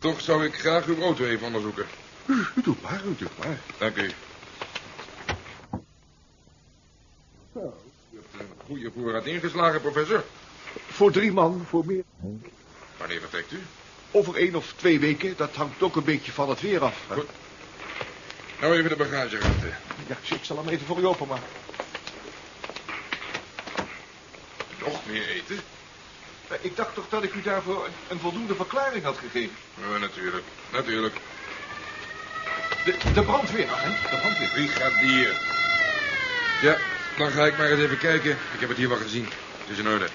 Toch zou ik graag uw auto even onderzoeken. U, u doet maar, u doet maar. Dank u. Zo, u hebt een goede voorraad ingeslagen, professor. Voor drie man, voor meer. Wanneer vertrekt u? Over één of twee weken, dat hangt ook een beetje van het weer af. Goed. Nou even de bagageruimte. Ja, ik zal hem even voor u openmaken. Nog meer eten? Eh, Ik dacht toch dat ik u daarvoor een, voldoende verklaring had gegeven. Ja, natuurlijk. Natuurlijk. De, de brandweeragent, de brandweer. Brigadier. Ja, dan ga ik maar eens even kijken. Ik heb het hier wel gezien. Het is in orde.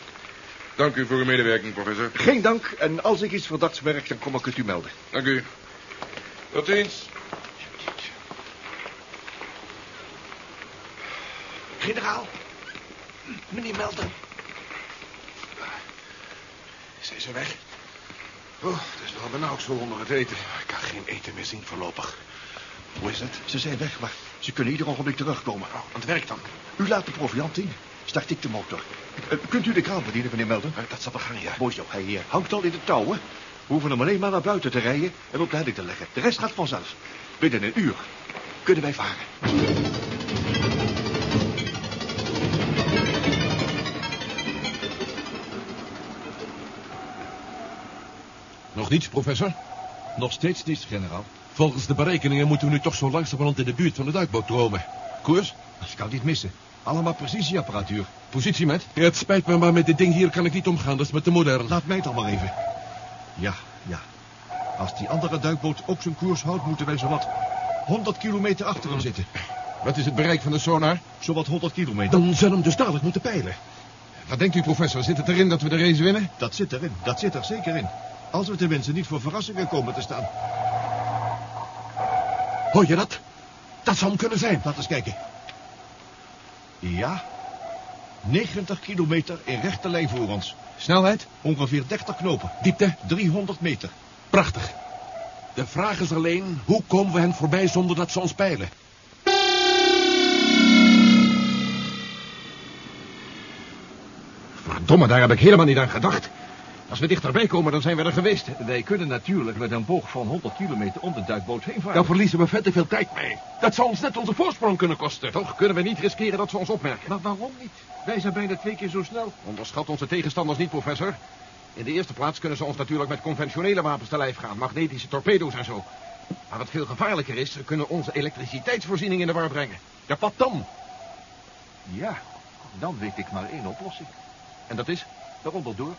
Dank u voor uw medewerking, professor. Geen dank, en als ik iets verdachts merk, dan kom ik het u melden. Dank u. Tot ziens. Generaal, meneer Melden. Zijn ze weg? Oh, het is wel benauwd zo onder het eten. Ik kan geen eten meer zien voorlopig. Hoe is het? Ze zijn weg, maar ze kunnen ieder ogenblik terugkomen. Oh, aan het werk dan. U laat de proviant in. Start ik de motor. Eh, kunt u de kraan bedienen, meneer Melden? dat zal wel gaan, ja. Mooi hij eh, hangt al in de touwen. We hoeven hem alleen maar naar buiten te rijden en op de helling te leggen. De rest gaat vanzelf. Binnen een uur kunnen wij varen. Nog niets, professor? Nog steeds niets, generaal. Volgens de berekeningen moeten we nu toch zo langzamerhand in de buurt van de duikboot komen. Koers? Dat kan niet missen. Allemaal precisieapparatuur. Positie met? Ja, het spijt me, maar met dit ding hier kan ik niet omgaan. Dat is me te modern. Laat mij het dan maar even. Ja, ja. Als die andere duikboot ook zijn koers houdt, moeten wij zowat 100 kilometer achter hem zitten. Wat is het bereik van de sonar? Zowat 100 kilometer. Dan zullen we hem dus dadelijk moeten peilen. Wat denkt u, professor? Zit het erin dat we de race winnen? Dat zit erin. Dat zit er zeker in. Als we tenminste niet voor verrassingen komen te staan. Hoor je dat? Dat zou hem kunnen zijn. Laat eens kijken. Ja. 90 kilometer in rechte lijn voor ons. Snelheid? Ongeveer 30 knopen. Diepte? 300 meter. Prachtig. De vraag is alleen, hoe komen we hen voorbij zonder dat ze ons peilen? Verdomme, daar heb ik helemaal niet aan gedacht. Als we dichterbij komen, dan zijn we er geweest. Wij kunnen natuurlijk met een boog van 100 kilometer om de duikboot heen varen. Dan verliezen we vet te veel tijd mee. Dat zou ons net onze voorsprong kunnen kosten. Toch kunnen we niet riskeren dat ze ons opmerken. Maar waarom niet? Wij zijn bijna twee keer zo snel. Onderschat onze tegenstanders niet, professor. In de eerste plaats kunnen ze ons natuurlijk met conventionele wapens te lijf gaan. Magnetische torpedo's en zo. Maar wat veel gevaarlijker is, ze kunnen onze elektriciteitsvoorziening in de war brengen. Ja, wat dan? Ja, dan weet ik maar één oplossing. En dat is? Daaronder door.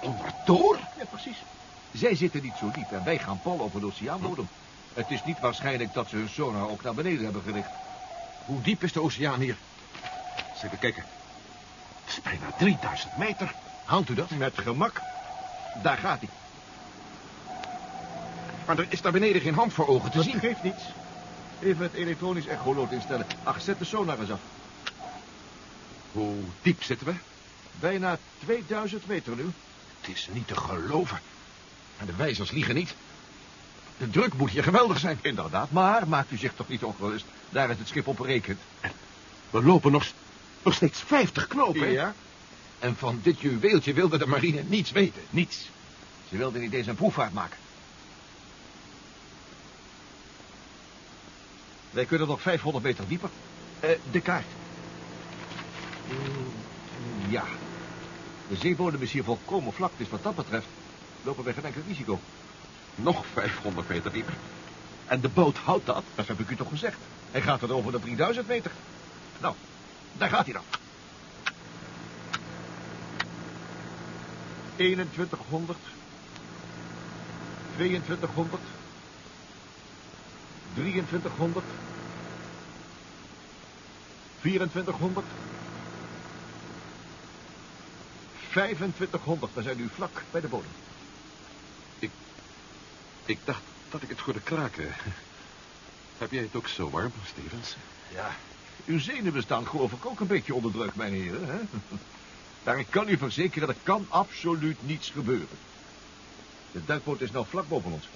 Eronder door? Ja, precies. Zij zitten niet zo diep en wij gaan pal over de oceaanbodem. Het is niet waarschijnlijk dat ze hun sonar ook naar beneden hebben gericht. Hoe diep is de oceaan hier? Eens even kijken. Het is bijna 3000 meter. Haalt u dat? Met gemak. Daar gaat hij. Maar er is daar beneden geen hand voor ogen te Dat zien. geeft niets. Even het elektronisch echoloot instellen. Ach, zet de sonar eens af. Hoe diep zitten we? Bijna 2000 meter nu. Is niet te geloven. En de wijzers liegen niet. De druk moet hier geweldig zijn. Inderdaad, maar maakt u zich toch niet ongerust. Daar is het schip op berekend. We lopen nog, nog steeds 50 knopen. hè? Ja? En van dit juweeltje wilde de marine niets weten. Niets. Ze wilden niet eens een proefvaart maken. Wij kunnen nog 500 meter dieper. Eh, de kaart. Ja. De zeebodem is hier volkomen vlak, dus wat dat betreft lopen wij geen enkel risico. Nog 500 meter dieper. En de boot houdt dat, dat heb ik u toch gezegd. Hij gaat er over de 3000 meter. Nou, daar gaat hij dan. 2100. 2200. 2300. 2400. 2500. We zijn nu vlak bij de bodem. Ik dacht dat ik het voor de kraken... Heb jij het ook zo warm, Stevens? Ja, uw zenuwen staan geloof ik ook een beetje onder druk, mijn heren. Hè? Maar ik kan u verzekeren, er kan absoluut niets gebeuren. De duikboot is nou vlak boven ons.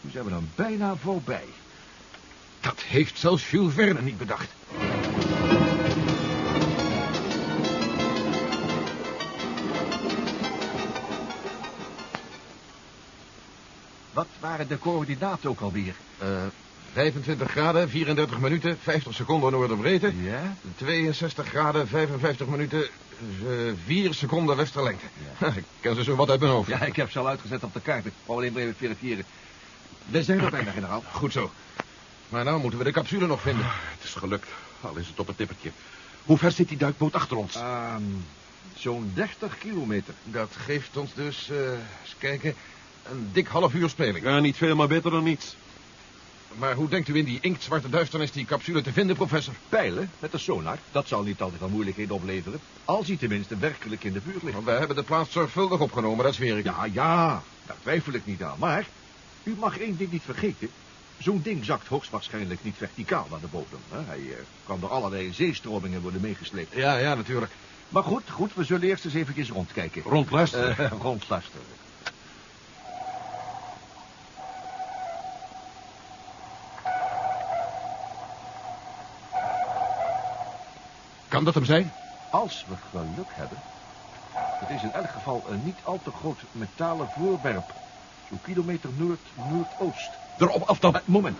Nu zijn we dan bijna voorbij. Dat heeft zelfs Jules Verne niet bedacht. Wat waren de coördinaten ook alweer? Eh, 25 graden, 34 minuten, 50 seconden noorderbreedte. Ja? 62 graden, 55 minuten, eh, 4 seconden westerlengte. Ik ken ze zo wat uit mijn hoofd. Ja, ik heb ze al uitgezet op de kaart. Ik wou alleen maar even verifiëren. We zijn er bijna, generaal. Goed zo. Maar nou moeten we de capsule nog vinden. Het is gelukt, al is het op het nippertje. Hoe ver zit die duikboot achter ons? Ehm, Zo'n 30 kilometer. Dat geeft ons dus, eh, eens kijken, een dik half uur speling. Ja, niet veel, maar beter dan niets. Maar hoe denkt u in die inktzwarte duisternis die capsule te vinden, professor? Pijlen met de sonar, dat zal niet altijd al moeilijkheden opleveren. Als hij tenminste werkelijk in de buurt ligt. Wij hebben de plaats zorgvuldig opgenomen, dat zweer ik. Ja, ja, daar twijfel ik niet aan. Maar u mag één ding niet vergeten. Zo'n ding zakt hoogstwaarschijnlijk niet verticaal naar de bodem. Hè? Hij eh, kan door allerlei zeestromingen worden meegesleept. Ja, ja, natuurlijk. Maar goed, goed, we zullen eerst eens eventjes rondkijken. Rondluisteren. Eh, rondluisteren. Kan dat hem zijn? Als we geluk hebben. Het is in elk geval een niet al te groot metalen voorwerp. Zo'n kilometer noord-noordoost. Erop af dan. Eh, moment.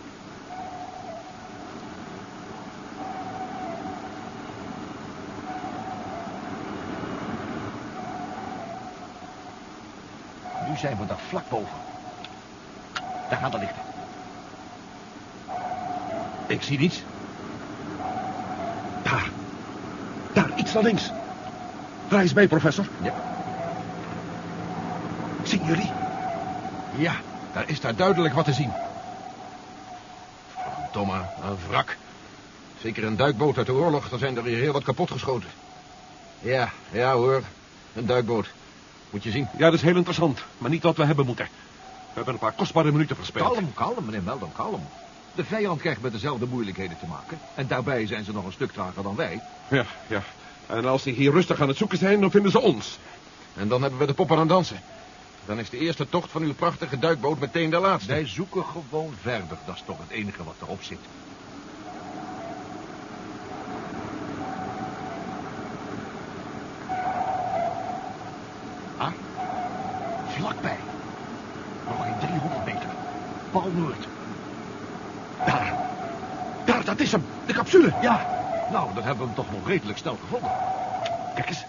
Nu zijn we daar vlak boven. Daar gaan de lichten. Ik zie niets. Daar. Daar, iets naar links. Draai eens mee, professor. Ja. Zien jullie? Ja, daar is daar duidelijk wat te zien. Verdomme, een wrak. Zeker een duikboot uit de oorlog, dan zijn er hier heel wat kapotgeschoten. Ja, ja hoor, een duikboot. Moet je zien. Ja, dat is heel interessant. Maar niet wat we hebben moeten. We hebben een paar kostbare minuten verspeeld. Kalm, kalm, meneer Meldon, kalm. De vijand krijgt met dezelfde moeilijkheden te maken. En daarbij zijn ze nog een stuk trager dan wij. Ja, ja. En als ze hier rustig aan het zoeken zijn, dan vinden ze ons. En dan hebben we de pop aan het dansen. Dan is de eerste tocht van uw prachtige duikboot meteen de laatste. Wij zoeken gewoon verder. Dat is toch het enige wat erop zit. Ah, vlakbij. Nog geen 300 meter. Pal Noord. Daar. Daar, dat is hem. De capsule. Ja, nou, dan hebben we hem toch nog redelijk snel gevonden. Kijk eens.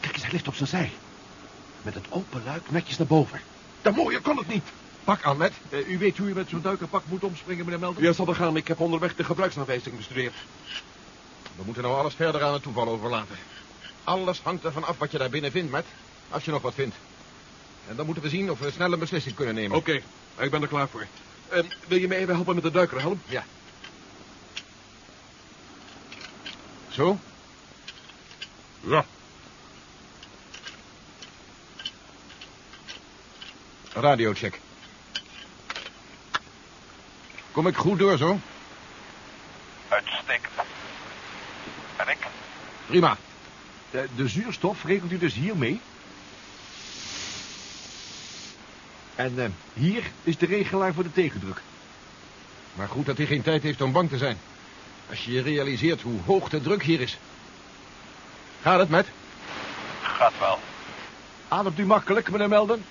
Kijk eens, hij ligt op zijn zij. Met het open luik netjes naar boven. De mooier kon het niet. Pak aan, met. Eh, u weet hoe u met zo'n duikerpak moet omspringen, meneer Meldon? Ja, zal er gaan. Ik heb onderweg de gebruiksaanwijzing bestudeerd. We moeten nou alles verder aan het toeval overlaten. Alles hangt ervan af wat je daar binnen vindt, Matt. Als je nog wat vindt. En dan moeten we zien of we snel een beslissing kunnen nemen. Oké, ik ben er klaar voor. Eh, wil je me even helpen met de duikerhelm? Ja. Zo? Ja. Radiocheck. Kom ik goed door, zo? Uitstekend. En ik? Prima. De, de zuurstof regelt u dus hier mee? En eh, hier is de regelaar voor de tegendruk. Maar goed dat hij geen tijd heeft om bang te zijn. Als je je realiseert hoe hoog de druk hier is. Gaat het, met? Gaat wel. Ademt u makkelijk, meneer Melden?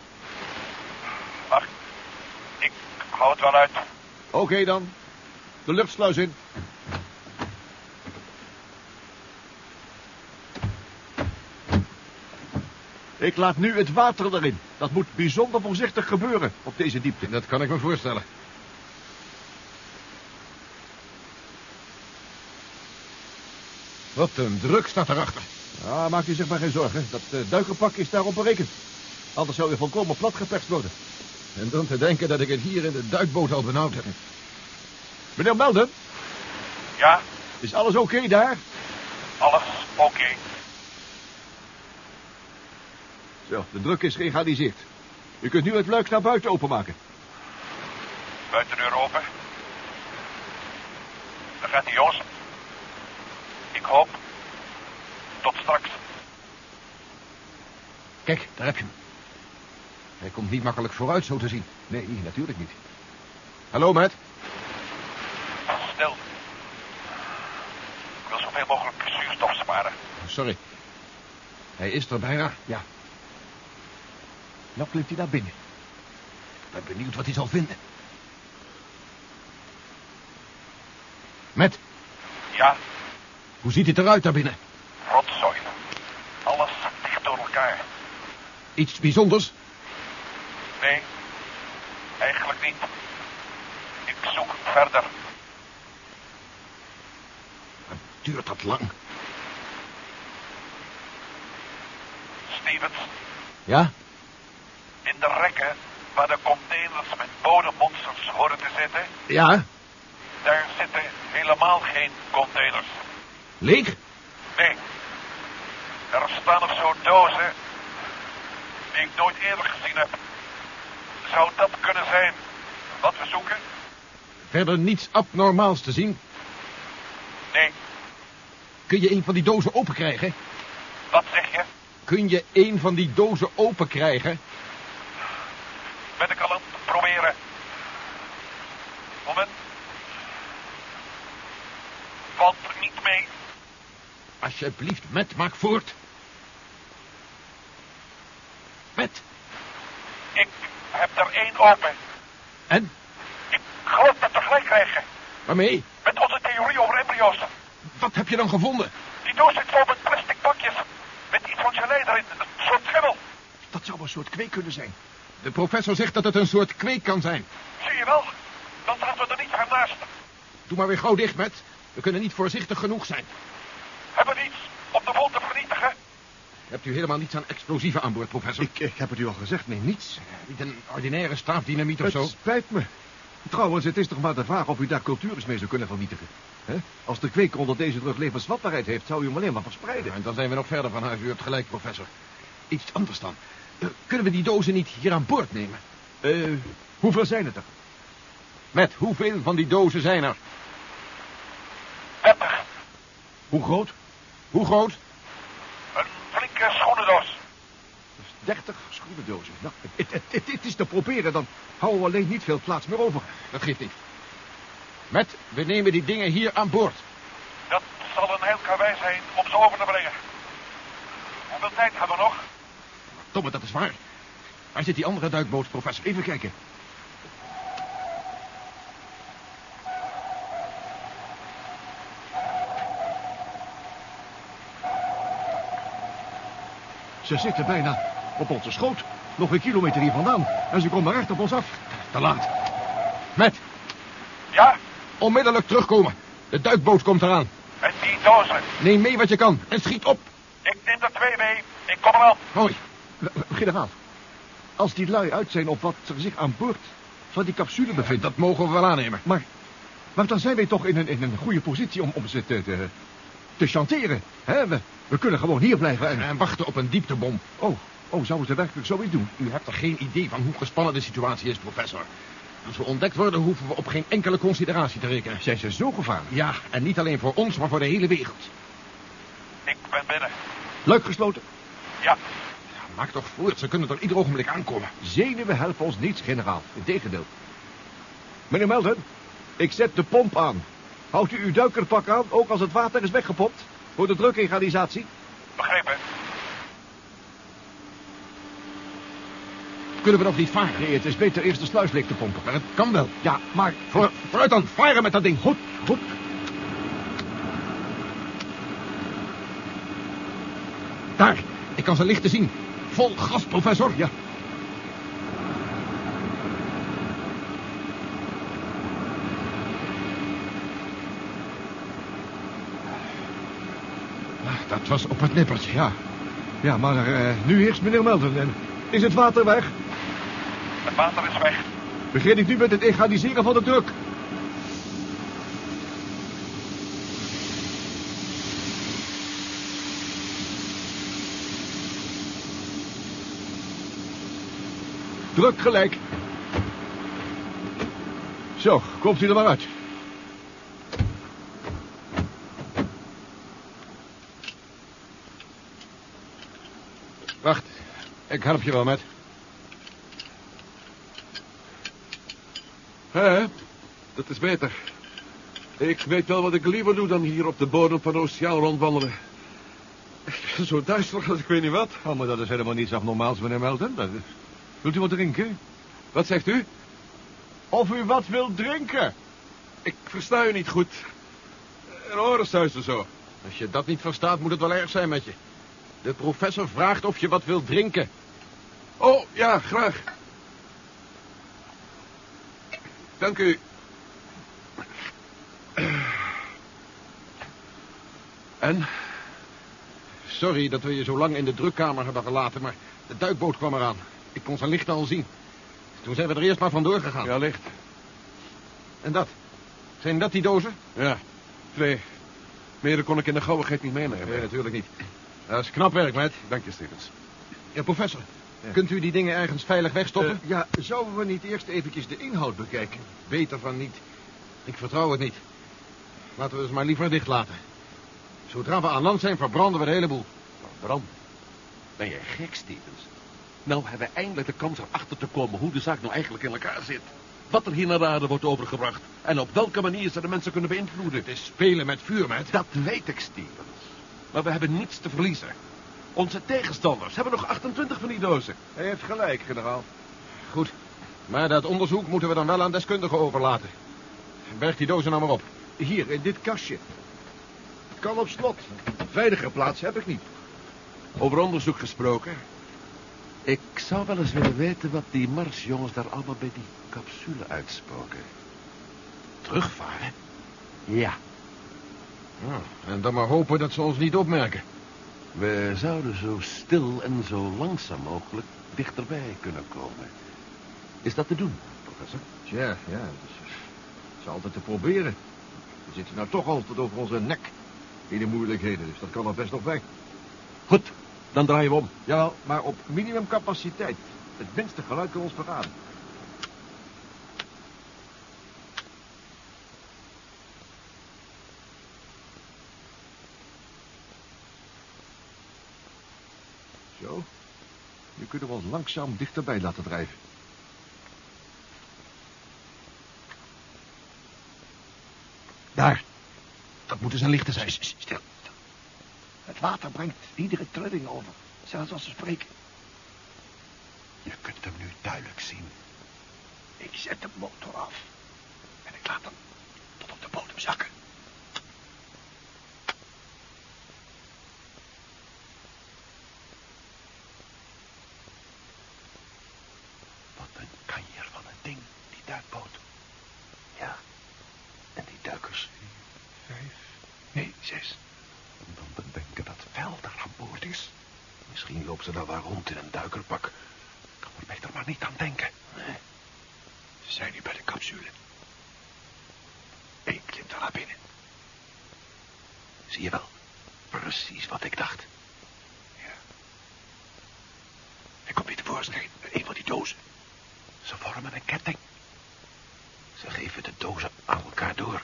Wacht. Ik hou het wel uit. Oké dan. De luchtsluis in. Ik laat nu het water erin. Dat moet bijzonder voorzichtig gebeuren op deze diepte. Dat kan ik me voorstellen. Wat een druk staat erachter. Ah, maakt u zich maar geen zorgen. Dat uh, duikerpak is daarop berekend. Anders zou je volkomen platgeperst worden. En dan te denken dat ik het hier in de duikboot al benauwd heb. Meneer Melden, Ja, is alles oké daar? alles oké. Zo, de druk is geëgaliseerd. U kunt nu het luik naar buiten openmaken. Buitendeur open. Daar gaat hij, jongens. Hoop. Tot straks. Kijk, daar heb je hem. Hij komt niet makkelijk vooruit, zo te zien. Nee, natuurlijk niet. Hallo, Matt. Stil. Ik wil zoveel mogelijk zuurstof sparen. Sorry. Hij is er bijna. Nou klimt hij naar binnen. Ik ben benieuwd wat hij zal vinden. Met, Ja, hoe ziet het eruit daar binnen? rotzooi. Alles dicht door elkaar. Iets bijzonders? Nee, eigenlijk niet. Ik zoek verder. Duurt dat lang? Stevens, Ja? in de rekken waar de containers met bodemmonsters horen te zitten, Ja? daar zitten helemaal geen containers. Leeg? Nee. Er staan nog zo dozen die ik nooit eerder gezien heb. Zou dat kunnen zijn wat we zoeken? Verder niets abnormaals te zien. Nee. Kun je een van die dozen open krijgen? Wat zeg je? Kun je een van die dozen open krijgen? Ben ik al aan het proberen. Moment. Valt er niet mee. Alsjeblieft, met, maak voort. Met. Ik heb er één open. En? Ik geloof dat we gelijk krijgen. Waarmee? Met onze theorie over embryo's. Wat heb je dan gevonden? Die doos zit vol met plastic pakjes. Met iets van gelei erin. Een soort schimmel. Dat zou een soort kweek kunnen zijn. De professor zegt dat het een soort kweek kan zijn. Zie je wel? Dan zaten we er niet ver naast. Doe maar weer gauw dicht, met. We kunnen niet voorzichtig genoeg zijn. Hebben we iets om de boel te vernietigen? Hebt u helemaal niets aan explosieven aan boord, professor? Ik, ik heb het u al gezegd, nee, niets. Niet een ordinaire staafdynamiet of Het zo? spijt me. Trouwens, het is toch maar de vraag of u daar cultures mee zou kunnen vernietigen. hè? Als de kweek onder deze druk levensvatbaarheid heeft, zou u hem alleen maar verspreiden. Ja, en dan zijn we nog verder van huis. U hebt gelijk, professor. Iets anders dan. Eh, kunnen we die dozen niet hier aan boord nemen? Eh, hoeveel zijn het er? Met hoeveel van die dozen zijn er? 30. Hoe groot? Hoe groot? 30 schoenendozen. Nou, het, het, het, het is te proberen, dan houden we alleen niet veel plaats meer over. Dat geeft niet. Met, we nemen die dingen hier aan boord. Dat zal een heel karwei zijn om ze over te brengen. Hoeveel tijd hebben we nog? Domme, dat is waar. Waar zit die andere duikboot, professor? Even kijken. Ze zitten bijna op onze schoot. Nog een kilometer hier vandaan. En ze komen recht op ons af. Te laat. Met, Ja, onmiddellijk terugkomen. De duikboot komt eraan. en die dozen. Neem mee wat je kan en schiet op. Ik neem er twee mee. Ik kom eraan. Hoi. Eh, Generaal, als die lui uit zijn op wat er zich aan boord van die capsule bevindt... Dat mogen we wel aannemen. Maar, maar dan zijn wij toch in een, in een goede positie om, om ze te, te, te chanteren. Hè? We, we kunnen gewoon hier blijven en... En wachten op een dieptebom. Oh, oh, zouden ze werkelijk zoiets doen? U hebt er geen idee van hoe gespannen de situatie is, professor. Als we ontdekt worden, hoeven we op geen enkele consideratie te rekenen. Zijn ze zo gevaarlijk? Ja, en niet alleen voor ons, maar voor de hele wereld. Ik ben binnen. Luik gesloten. Ja, Ja, maak toch voort, ze kunnen er ieder ogenblik aankomen. Zenuwen helpen ons niets, generaal. Integendeel. Meneer Melden, ik zet de pomp aan. Houdt u uw duikerpak aan, ook als het water is weggepompt? Voor de drukegalisatie? begrepen. Kunnen we nog niet varen? Nee, het is beter eerst de sluis te pompen. Maar het kan wel. Ja, maar... Voor, vooruit dan, varen met dat ding. Goed, goed. Daar, ik kan ze lichten zien. Vol gas, professor. Ja. Ah, Dat was op het nippertje. Ja, ja maar eh, nu eerst meneer Melden. En is het water weg? Het water is weg. Begin ik nu met het egaliseren van de druk? Druk gelijk. Zo, komt u er maar uit. Wacht, ik help je wel met. Hè? Dat is beter. Ik weet wel wat ik liever doe dan hier op de bodem van de oceaan rondwandelen. Zo duizelig als ik weet niet wat. Oh, maar dat is helemaal niets abnormaals, meneer Melden. Dat is- Wilt u wat drinken? Wat zegt u? Of u wat wilt drinken? Ik versta u niet goed. Een orensuister zo. Als je dat niet verstaat, moet het wel erg zijn met je. De professor vraagt of je wat wilt drinken. Oh, ja, graag. Dank u. En? Sorry dat we je zo lang in de drukkamer hebben gelaten, maar de duikboot kwam eraan. Ik kon zijn lichten al zien. Toen zijn we er eerst maar vandoor gegaan. Ja, licht. En dat? Zijn dat die dozen? Ja, twee. Meer kon ik in de gauwigheid niet meenemen. Nee, natuurlijk niet. Dat is knap werk, meid. Dank je, Stevens. Ja, professor. Kunt u die dingen ergens veilig wegstoppen? Eh, ja, zouden we niet eerst eventjes de inhoud bekijken? Beter van niet. Ik vertrouw het niet. Laten we het maar liever dicht laten. Zodra we aan land zijn, verbranden we de hele boel. Bram, ben jij gek, Stevens? Nou hebben we eindelijk de kans erachter te komen hoe de zaak nou eigenlijk in elkaar zit. Wat er hier naar de aarde wordt overgebracht. En op welke manier ze de mensen kunnen beïnvloeden. Het is spelen met vuur, meid. Dat weet ik, Stevens. Maar we hebben niets te verliezen. Onze tegenstanders hebben nog 28 van die dozen. Hij heeft gelijk, generaal. Goed. Maar dat onderzoek moeten we dan wel aan deskundigen overlaten. Berg die dozen nou maar op. Hier, in dit kastje. Het kan op slot. Veilige plaats heb ik niet. Over onderzoek gesproken. Ik zou wel eens willen weten wat die marsjongens daar allemaal bij die capsule uitspoken. Terugvaren? Ja, Ja, en dan maar hopen dat ze ons niet opmerken. We zouden zo stil en zo langzaam mogelijk dichterbij kunnen komen. Is dat te doen, professor? Tja, ja, dat is, dat is altijd te proberen. We zitten nou toch altijd over onze nek in de moeilijkheden, dus dat kan er best nog bij. Goed, dan draaien we om. Jawel, maar op minimumcapaciteit. Het minste geluid kan ons verraden. Zo. Nu kunnen we ons langzaam dichterbij laten drijven. Daar. Dat moeten zijn lichten zijn. Stil, stil. Het water brengt iedere trilling over, zelfs als ze spreken. Je kunt hem nu duidelijk zien. Ik zet de motor af. En ik laat hem tot op de bodem zakken. Wat een kanjer van een ding, die duikboot. Ja, en die duikers. Vijf, nee, zes. En dan bedenken dat Velder aan boord is. Misschien loopt ze daar wel rond in een duikerpak. Ik kan er beter maar niet aan denken. Nee. Ze zijn nu bij de capsule. Ik klim daar naar binnen. Zie je wel? Precies wat ik dacht. Ja. Hij komt weer tevoorschijn met een van die dozen. Ze vormen een ketting. Ze geven de dozen aan elkaar door.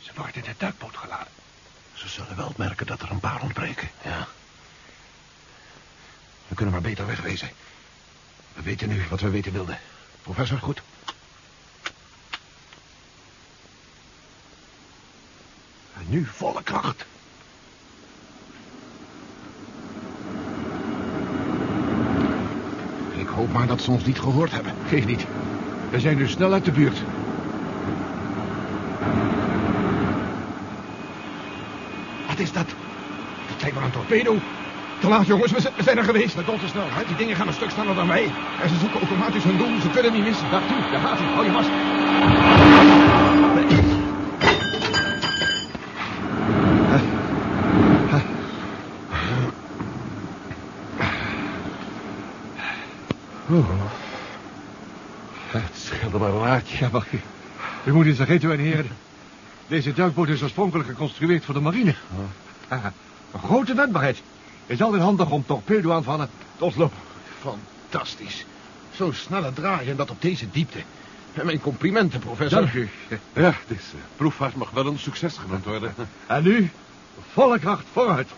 Ze worden in de duikboot geladen. Ze zullen wel merken dat er een paar ontbreken. Ja. We kunnen maar beter wegwezen. We weten nu wat we weten wilden. Professor, goed? En nu volle kracht. Ik hoop maar dat ze ons niet gehoord hebben. Geef niet. We zijn nu snel uit de buurt. Wat is dat? Dat lijkt wel een torpedo. Te laat, jongens. We zijn, we zijn er geweest. Met onze snelheid. Die dingen gaan een stuk sneller dan wij. En ze zoeken automatisch hun doel. Ze kunnen niet missen. Daar toe. Daar gaat hij. Hou je vast. Het scheelde maar. Ja, wacht. U moet eens vergeten, mijn heren. Deze duikboot is oorspronkelijk geconstrueerd voor de marine. Haha, Een grote wendbaarheid. Is altijd handig om torpedoaanvallen te ontlopen. Fantastisch. Zo'n snelle draai en dat op deze diepte. En mijn complimenten, professor. Dank u. Ja, deze proefvaart mag wel een succes genoemd worden. En nu, volle kracht vooruit.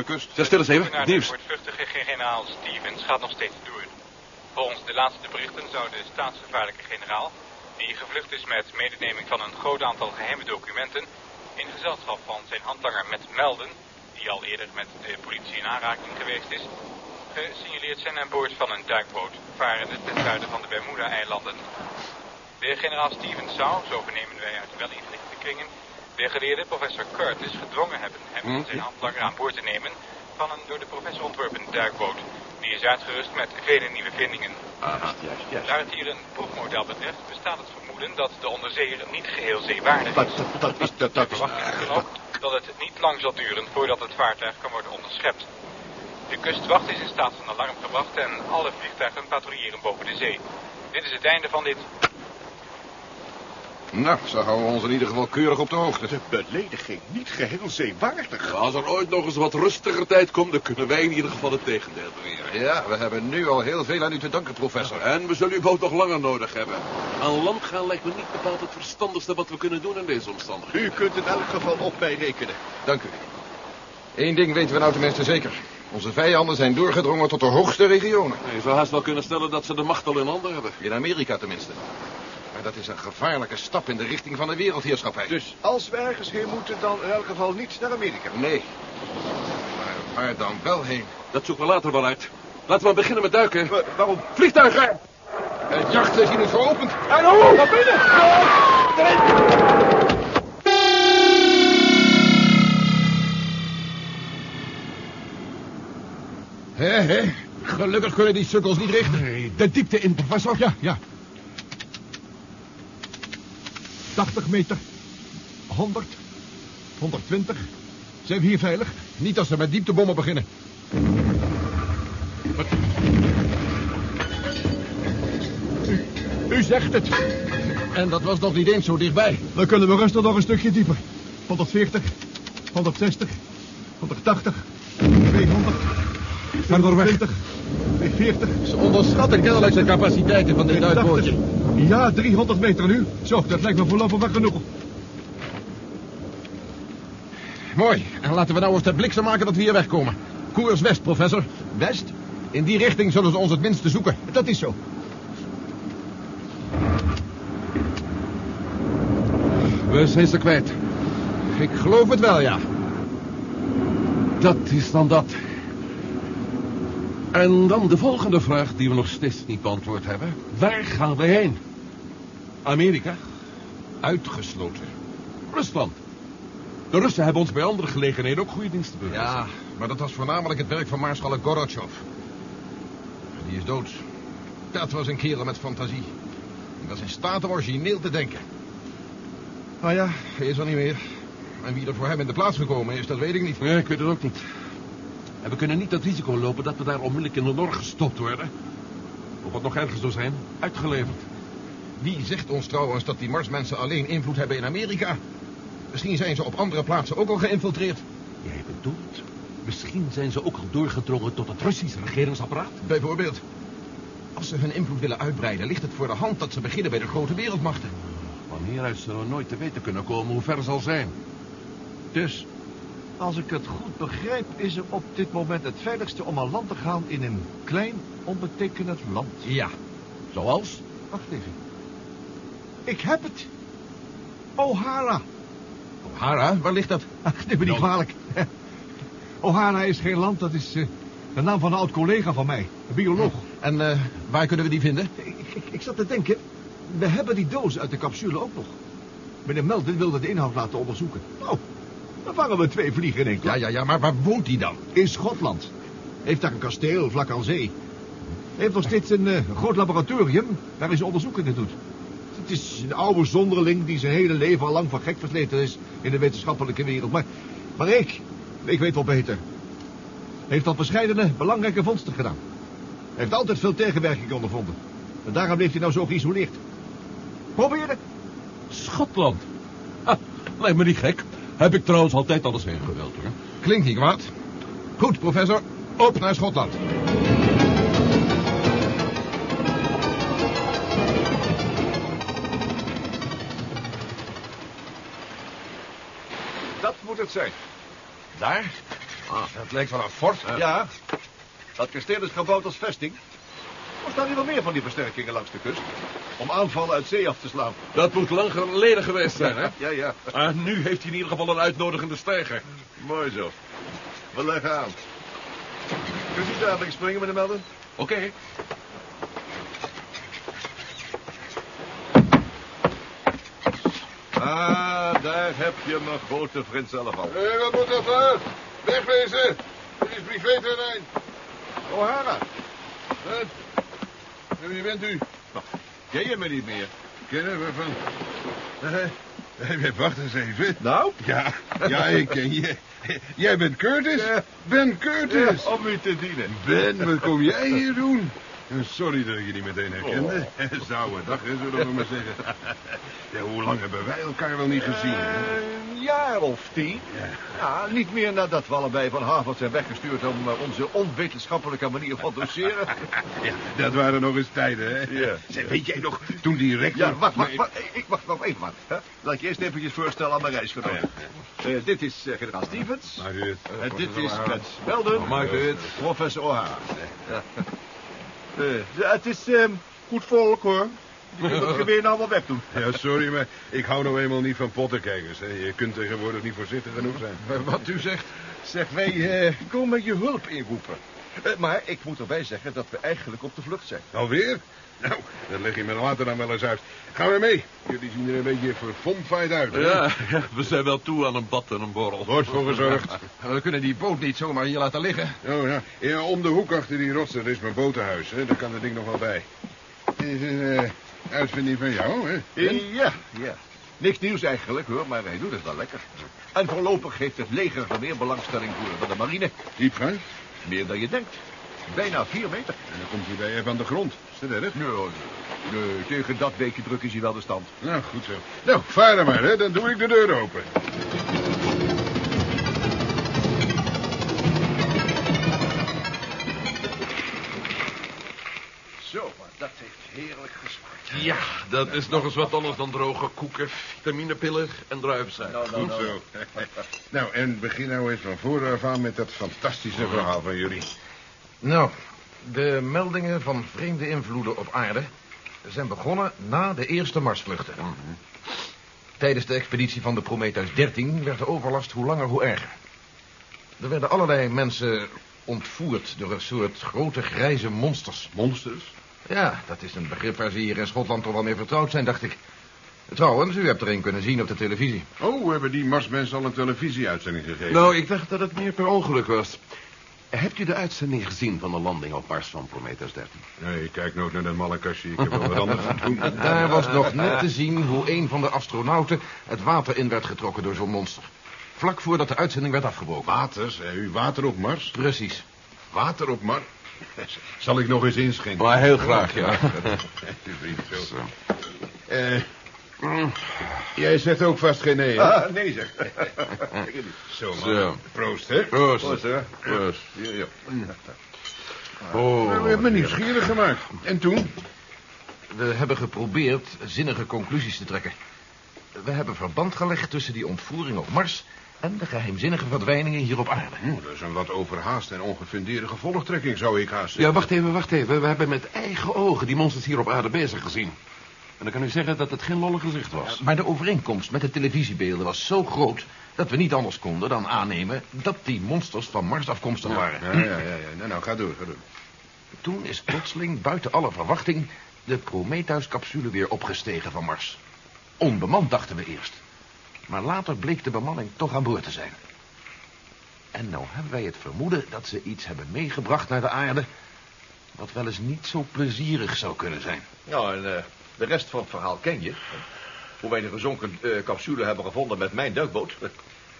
De kust. Zeg, stil eens even. De Nieuws. voortvluchtige generaal Stevens gaat nog steeds door. Volgens de laatste berichten zou de staatsgevaarlijke generaal, die gevlucht is met medeneming van een groot aantal geheime documenten, in gezelschap van zijn handlanger met Melden, die al eerder met de politie in aanraking geweest is, gesignaleerd zijn aan boord van een duikboot, varende ten zuiden van de Bermuda-eilanden. De generaal Stevens zou, zo vernemen wij uit welinlichte kringen, de geleerde professor Curtis gedwongen hebben hem en zijn handlanger aan boord te nemen van een door de professor ontworpen duikboot. Die is uitgerust met vele nieuwe vindingen. Daar het hier een proefmodel betreft, bestaat het vermoeden dat de onderzeeër niet geheel zeewaardig is. Dat, dat is... Dat, dat is... Echter ook dat het niet lang zal duren voordat het vaartuig kan worden onderschept. De kustwacht is in staat van alarm gebracht en alle vliegtuigen patrouilleren boven de zee. Dit is het einde van dit Nou, zo houden we ons in ieder geval keurig op de hoogte. De belediging niet geheel zeewaardig. Als er ooit nog eens wat rustiger tijd komt, dan kunnen wij in ieder geval het tegendeel beweren. Ja, we hebben nu al heel veel aan u te danken, professor. En we zullen uw boot nog langer nodig hebben. Aan land gaan lijkt me niet bepaald het verstandigste wat we kunnen doen in deze omstandigheden. U kunt in elk geval op mij rekenen. Dank u. Eén ding weten we nou tenminste zeker. Onze vijanden zijn doorgedrongen tot de hoogste regionen. Je zou haast wel kunnen stellen dat ze de macht al in handen hebben. In Amerika tenminste. Maar dat is een gevaarlijke stap in de richting van de wereldheerschappij. Dus als we ergens heen moeten, dan in elk geval niet naar Amerika. Nee. Maar waar dan wel heen? Dat zoeken we later wel uit. Laten we beginnen met duiken. Wa- waarom? Vliegtuigen! Het jachtstation is geopend. En hoe? Naar binnen! Hé, hé. Gelukkig kunnen die sukkels niet richten. Nee, de diepte in, professor. Ja, ja. 80 meter. 100. 120. Zijn we hier veilig? Niet als ze met dieptebommen beginnen. Wat? U, u zegt het. En dat was nog niet eens zo dichtbij. Dan kunnen we rustig nog een stukje dieper. 140. 160. 180. 200. Verder weg. 20. 240. Ze onderschatten kennelijk de capaciteiten van dit 80. uitbootje. Ja, 300 meter nu. Zo, dat lijkt me voorlopig wel genoeg. Mooi. En laten we nou eens de bliksem maken dat we hier wegkomen. Koers west, professor. West? In die richting zullen ze ons het minste zoeken. Dat is zo. We zijn ze kwijt. Ik geloof het wel, ja. Dat is dan dat. En dan de volgende vraag die we nog steeds niet beantwoord hebben. Waar gaan we heen? Amerika? Uitgesloten. Rusland. De Russen hebben ons bij andere gelegenheden ook goede diensten bewezen. Ja, maar dat was voornamelijk het werk van maarschalk Gorbachev. Die is dood. Dat was een kerel met fantasie. Die was in staat om origineel te denken. Nou ja, hij is er niet meer. En wie er voor hem in de plaats gekomen is, dat weet ik niet. Nee, ik weet het ook niet. En we kunnen niet het risico lopen dat we daar onmiddellijk in de lor gestopt worden. Of wat nog ergens zou zijn, uitgeleverd. Wie zegt ons trouwens dat die Marsmensen alleen invloed hebben in Amerika? Misschien zijn ze op andere plaatsen ook al geïnfiltreerd. Jij bedoelt, misschien zijn ze ook al doorgedrongen tot het Russische regeringsapparaat? Bijvoorbeeld. Als ze hun invloed willen uitbreiden, ligt het voor de hand dat ze beginnen bij de grote wereldmachten. Van hieruit zullen we nooit te weten kunnen komen hoe ver ze zal zijn. Dus, als ik het goed begrijp, is er op dit moment het veiligste om aan land te gaan in een klein, onbetekenend land. Ja. Zoals? Wacht even. Ik heb het. O'Hara. O'Hara, waar ligt dat? Ach, neem me niet kwalijk. O'Hara is geen land, dat is eh, de naam van een oud collega van mij. Een bioloog. En eh, waar kunnen we die vinden? Ik, ik, ik zat te denken, we hebben die doos uit de capsule ook nog. Meneer Melden wilde de inhoud laten onderzoeken. Nou, dan vangen we twee vliegen in één klap. Ja, ja, ja, maar waar woont hij dan? In Schotland. Heeft daar een kasteel vlak aan zee. Heeft nog steeds een eh, groot laboratorium waar hij zijn onderzoekingen doet. Het is een oude zonderling die zijn hele leven al lang van gek versleten is in de wetenschappelijke wereld. Maar, maar ik, ik weet wel beter. Heeft al verschillende belangrijke vondsten gedaan. Heeft altijd veel tegenwerking ondervonden. En daarom leeft hij nou zo geïsoleerd. Probeer het. Schotland. Ha, lijkt me niet gek. Heb ik trouwens altijd alles heen gewild, hoor. Klinkt niet kwaad. Goed, professor. Op naar Schotland. Dat moet het zijn. Daar? Ah, dat lijkt wel een fort. Ja, dat kasteel is gebouwd als vesting. Er staan hier wel meer van die versterkingen langs de kust. Om aanvallen uit zee af te slaan. Dat moet lang geleden geweest zijn, hè? Ja, ja. Maar nu heeft hij in ieder geval een uitnodigende stijger. Mooi zo. We leggen aan. Kunt u dadelijk springen, meneer Melden? Oké. Ah, daar heb je mijn grote vriend zelf al. Hé, wat moet dat uit? Wegwezen! Dit is privéterrein. O'Hara, Wat? En wie bent u? ken je me niet meer? Kennen we van... Eh, wacht eens even. Nou? Ja, ja, ik ken je. Jij bent Curtis? Ja. Ben Curtis. om u te dienen. Ben, wat kom jij hier doen? Eh, Sorry dat ik je niet meteen herkende. Zouwe dag, hè, zullen we maar zeggen. Ja, hoe lang hebben wij elkaar wel niet gezien? hè? Een jaar of tien. Ja. niet meer nadat we allebei van Harvard zijn weggestuurd om eh, onze onwetenschappelijke manier van doseren. Ja, dat waren nog eens tijden, hè? Ja. Zeg, weet jij nog, toen die rector... Ja, wacht, wacht, wacht. Ik wacht nog even, wat. Hè? Laat ik je eerst eventjes voorstellen aan mijn reisgenoot. Eh, dit is eh, generaal Stevens. Maakt u het? En dit is Pets Belden. U het? Professor O'Hara. Ja. Eh, ja, het is ehm, goed volk, hoor. Je kunt het geweer nou wel wegdoen. Ja, sorry, maar ik hou nou eenmaal niet van pottenkijkers. Hè. Je kunt tegenwoordig niet voorzichtig genoeg zijn. Wat u zegt. Zeg, wij eh, komen je hulp inroepen. Eh, maar ik moet erbij zeggen dat we eigenlijk op de vlucht zijn. Alweer? Nou, dat leg je me later dan wel eens uit. Gaan we mee? Jullie zien er een beetje verfomfaaid uit. hè? Ja, ja, we zijn wel toe aan een bad en een borrel. Wordt voor gezorgd. We kunnen die boot niet zomaar hier laten liggen. Oh ja. ja, om de hoek achter die rotsen, is mijn botenhuis. Hè. Daar kan dat ding nog wel bij. Dit is een eh, uitvinding van jou, hè? Ben? Eh, ja, ja. Niks nieuws eigenlijk, hoor, maar hij doet het wel lekker. En voorlopig heeft het leger er meer belangstelling voor dan de marine. Diepgang? Meer dan je denkt. Bijna vier meter. En dan komt hij bij even aan de grond. Is dat erg? Nee, nee, nee, tegen dat beetje druk is hij wel de stand. Nou, goed zo. Nou, vaar dan maar, hè. Dan doe ik de deur open. Zo, maar dat heeft heerlijk. Ja, dat is nog eens wat anders dan droge koeken, vitaminepillen en druivensap. Nou, nou, Goed nou. zo. nou, en begin nou eens van vooraf aan met dat fantastische verhaal van jullie. Nou, de meldingen van vreemde invloeden op aarde zijn begonnen na de eerste Marsvluchten. Tijdens de expeditie van de Prometheus 13 werd de overlast hoe langer hoe erger. Er werden allerlei mensen ontvoerd door een soort grote grijze monsters. Monsters? Ja, dat is een begrip waar ze hier in Schotland toch wel mee vertrouwd zijn, dacht ik. Trouwens, u hebt er een kunnen zien op de televisie. Oh, hebben die Marsmensen al een televisieuitzending gegeven? Nou, ik dacht dat het meer per ongeluk was. Hebt u de uitzending gezien van de landing op Mars van Prometheus 13? Nee, ik kijk nooit naar dat malle kastje. Ik heb wel wat anders te doen. Daar was nog net te zien hoe een van de astronauten het water in werd getrokken door zo'n monster. Vlak voordat de uitzending werd afgebroken. Water, zei u. Water op Mars? Precies. Water op Mars? Zal ik nog eens inschenken? Maar heel graag, ja. Alsjeblieft, zo. Eh, jij zegt ook vast geen nee, hè? Ah, nee zeg. Zo, man. Zo. Proost, hè? Proost. Proost, hè. Proost. Ja, ja. Oh. Nou, we hebben me nieuwsgierig gemaakt. En toen? We hebben geprobeerd zinnige conclusies te trekken. We hebben verband gelegd tussen die ontvoering op Mars... en de geheimzinnige verdwijningen hier op aarde. Hm, dat is een wat overhaast en ongefundeerde gevolgtrekking, zou ik haast zeggen. Ja, wacht even, wacht even. We hebben met eigen ogen die monsters hier op aarde bezig gezien. En dan kan u zeggen dat het geen lollig gezicht was. Maar de overeenkomst met de televisiebeelden was zo groot... dat we niet anders konden dan aannemen... dat die monsters van Mars afkomstig waren. Ja, ja, ja. ja. Nou, nou, ga door, ga door. Toen is plotseling buiten alle verwachting... de Prometheus-capsule weer opgestegen van Mars. Onbemand dachten we eerst. Maar later bleek de bemanning toch aan boord te zijn. En nou hebben wij het vermoeden dat ze iets hebben meegebracht naar de aarde... wat wel eens niet zo plezierig zou kunnen zijn. Nou, en eh, de rest van het verhaal ken je. Hoe wij de gezonken eh, capsule hebben gevonden met mijn duikboot.